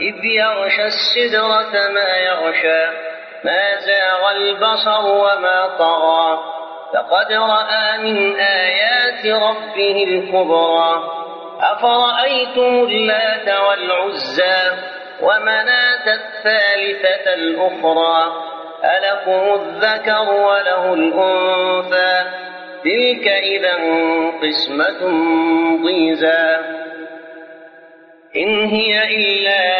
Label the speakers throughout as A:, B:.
A: إذ يغشى السدرة ما يغشى ما زاغ البصر وما طغى لقد رأى من آيات ربه الكبرى. أفرأيتم اللات والعزى ومناة الثالثة الأخرى؟ ألكم الذكر وله الأنثى؟ تلك إذا قسمة ضيزى. إن هي إلا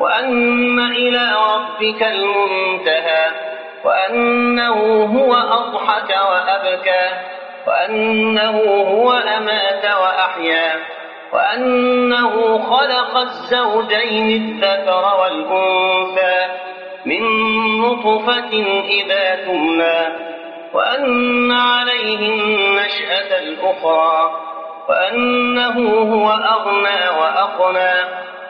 A: وأن إلى ربك المنتهى وأنه هو أضحك وأبكى وأنه هو أمات وأحيا وأنه خلق الزوجين الذكر والأنثى من نطفة إذا تمنى وأن عليه النشأة الأخرى وأنه هو أغنى وأقنى.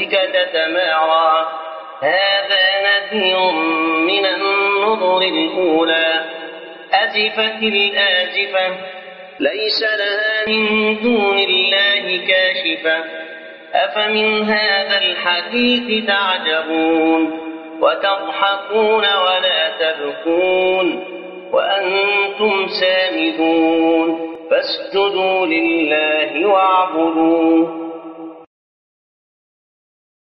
A: ربك تتمارى. هذا نذير من النظر الأولى. أزفت الآزفة. ليس لها من دون الله كاشفة. أفمن هذا الحديث تعجبون؟ وتضحكون ولا تبكون. وأنتم سامدون. فاسجدوا لله واعبدوه.